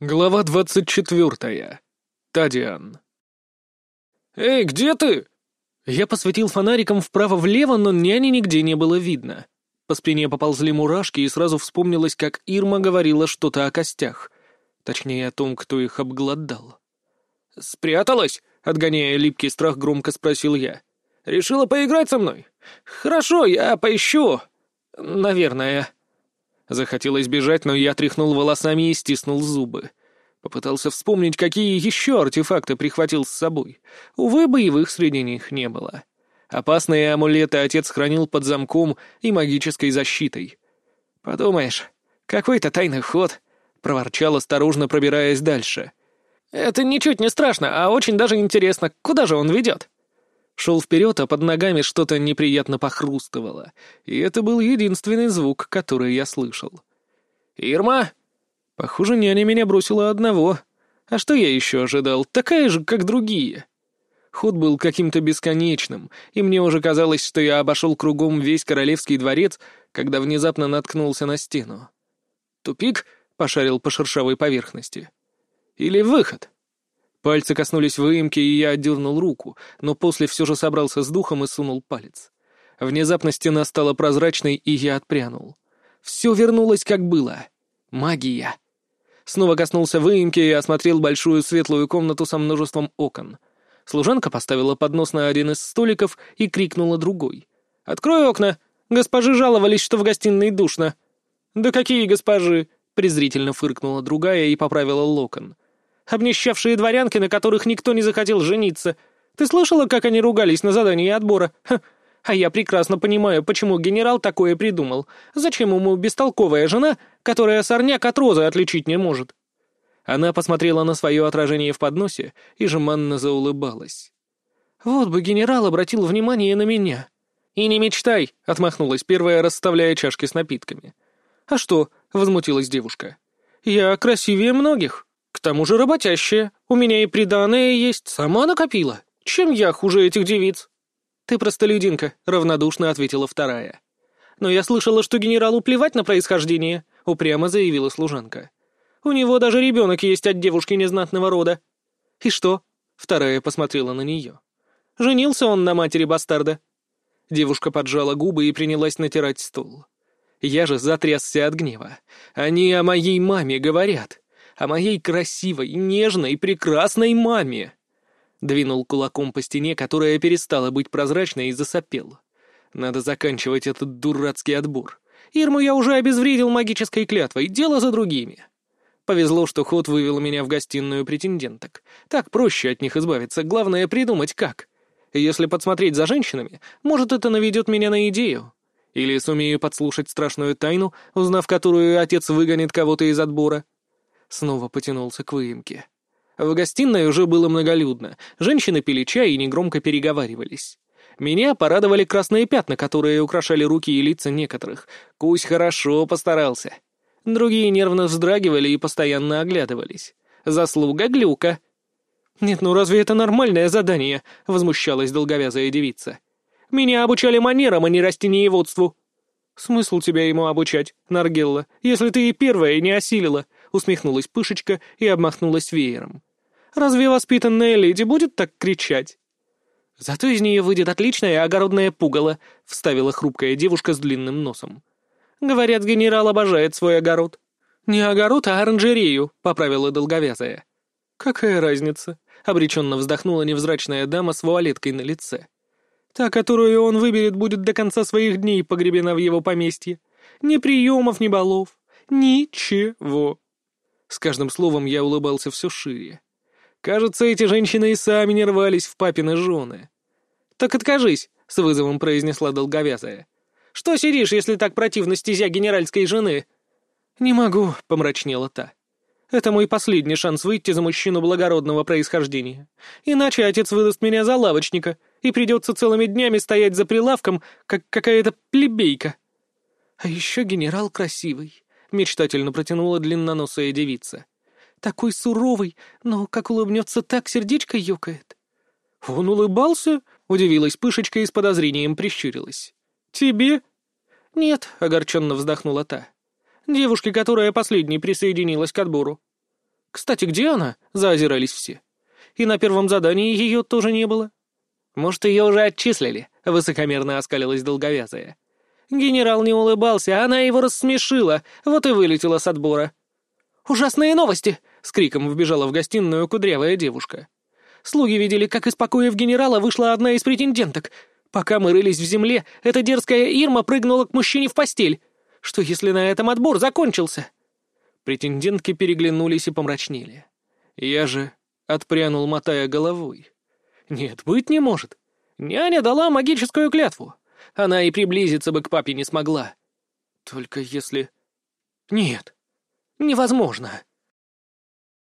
Глава двадцать четвертая. Тадиан. «Эй, где ты?» Я посветил фонариком вправо-влево, но няни нигде не было видно. По спине поползли мурашки, и сразу вспомнилось, как Ирма говорила что-то о костях. Точнее, о том, кто их обглодал. «Спряталась?» — отгоняя липкий страх, громко спросил я. «Решила поиграть со мной? Хорошо, я поищу. Наверное». Захотелось бежать, но я тряхнул волосами и стиснул зубы. Попытался вспомнить, какие еще артефакты прихватил с собой. Увы, боевых среди них не было. Опасные амулеты отец хранил под замком и магической защитой. «Подумаешь, какой-то тайный ход», — проворчал, осторожно пробираясь дальше. «Это ничуть не страшно, а очень даже интересно. Куда же он ведет?» Шел вперед, а под ногами что-то неприятно похрустывало, и это был единственный звук, который я слышал. «Ирма!» Похоже, няня меня бросила одного. А что я еще ожидал? Такая же, как другие. Ход был каким-то бесконечным, и мне уже казалось, что я обошел кругом весь королевский дворец, когда внезапно наткнулся на стену. «Тупик?» — пошарил по шершавой поверхности. «Или выход?» Пальцы коснулись выемки, и я отдернул руку, но после все же собрался с духом и сунул палец. Внезапно стена стала прозрачной, и я отпрянул. Все вернулось, как было. Магия. Снова коснулся выемки и осмотрел большую светлую комнату со множеством окон. Служанка поставила поднос на один из столиков и крикнула другой. «Открой окна! Госпожи жаловались, что в гостиной душно!» «Да какие госпожи!» — презрительно фыркнула другая и поправила локон. Обнищавшие дворянки, на которых никто не захотел жениться. Ты слышала, как они ругались на задании отбора? Ха. А я прекрасно понимаю, почему генерал такое придумал. Зачем ему бестолковая жена, которая сорняк от розы отличить не может?» Она посмотрела на свое отражение в подносе и жеманно заулыбалась. «Вот бы генерал обратил внимание на меня». «И не мечтай», — отмахнулась первая, расставляя чашки с напитками. «А что?» — возмутилась девушка. «Я красивее многих». Тому же работящая. У меня и приданое есть, сама накопила. Чем я хуже этих девиц?» «Ты простолюдинка», — равнодушно ответила вторая. «Но я слышала, что генералу плевать на происхождение», — упрямо заявила служанка. «У него даже ребенок есть от девушки незнатного рода». «И что?» — вторая посмотрела на нее. «Женился он на матери бастарда». Девушка поджала губы и принялась натирать стол. Я же затрясся от гнева. «Они о моей маме говорят о моей красивой, нежной, прекрасной маме. Двинул кулаком по стене, которая перестала быть прозрачной, и засопел. Надо заканчивать этот дурацкий отбор. Ирму я уже обезвредил магической клятвой, дело за другими. Повезло, что ход вывел меня в гостиную претенденток. Так проще от них избавиться, главное придумать как. Если подсмотреть за женщинами, может, это наведет меня на идею. Или сумею подслушать страшную тайну, узнав которую отец выгонит кого-то из отбора. Снова потянулся к выемке. В гостиной уже было многолюдно. Женщины пили чай и негромко переговаривались. Меня порадовали красные пятна, которые украшали руки и лица некоторых. Кусь хорошо постарался. Другие нервно вздрагивали и постоянно оглядывались. Заслуга глюка. «Нет, ну разве это нормальное задание?» — возмущалась долговязая девица. «Меня обучали манерам, а не растениеводству». «Смысл тебя ему обучать, Наргелла, если ты и первая не осилила?» Усмехнулась Пышечка и обмахнулась веером. «Разве воспитанная леди будет так кричать?» «Зато из нее выйдет отличное огородное пугало», — вставила хрупкая девушка с длинным носом. «Говорят, генерал обожает свой огород». «Не огород, а оранжерею», — поправила долговязая. «Какая разница?» — обреченно вздохнула невзрачная дама с вуалеткой на лице. «Та, которую он выберет, будет до конца своих дней погребена в его поместье. Ни приемов, ни балов. Ничего». С каждым словом я улыбался все шире. Кажется, эти женщины и сами не рвались в папины жены. «Так откажись», — с вызовом произнесла долговязая. «Что сидишь, если так противно стезя генеральской жены?» «Не могу», — помрачнела та. «Это мой последний шанс выйти за мужчину благородного происхождения. Иначе отец выдаст меня за лавочника, и придется целыми днями стоять за прилавком, как какая-то плебейка. А еще генерал красивый мечтательно протянула длинноносая девица. «Такой суровый, но как улыбнется, так сердечко ёкает». «Он улыбался?» — удивилась Пышечка и с подозрением прищурилась. «Тебе?» «Нет», — огорченно вздохнула та. «Девушке, которая последней присоединилась к отбору». Кстати, где она?» — заозирались все. «И на первом задании ее тоже не было». «Может, ее уже отчислили?» — высокомерно оскалилась долговязая. Генерал не улыбался, она его рассмешила, вот и вылетела с отбора. «Ужасные новости!» — с криком вбежала в гостиную кудрявая девушка. Слуги видели, как из покоев генерала вышла одна из претенденток. Пока мы рылись в земле, эта дерзкая Ирма прыгнула к мужчине в постель. Что, если на этом отбор закончился?» Претендентки переглянулись и помрачнели. Я же отпрянул, мотая головой. «Нет, быть не может. Няня дала магическую клятву. Она и приблизиться бы к папе не смогла. Только если... Нет, невозможно.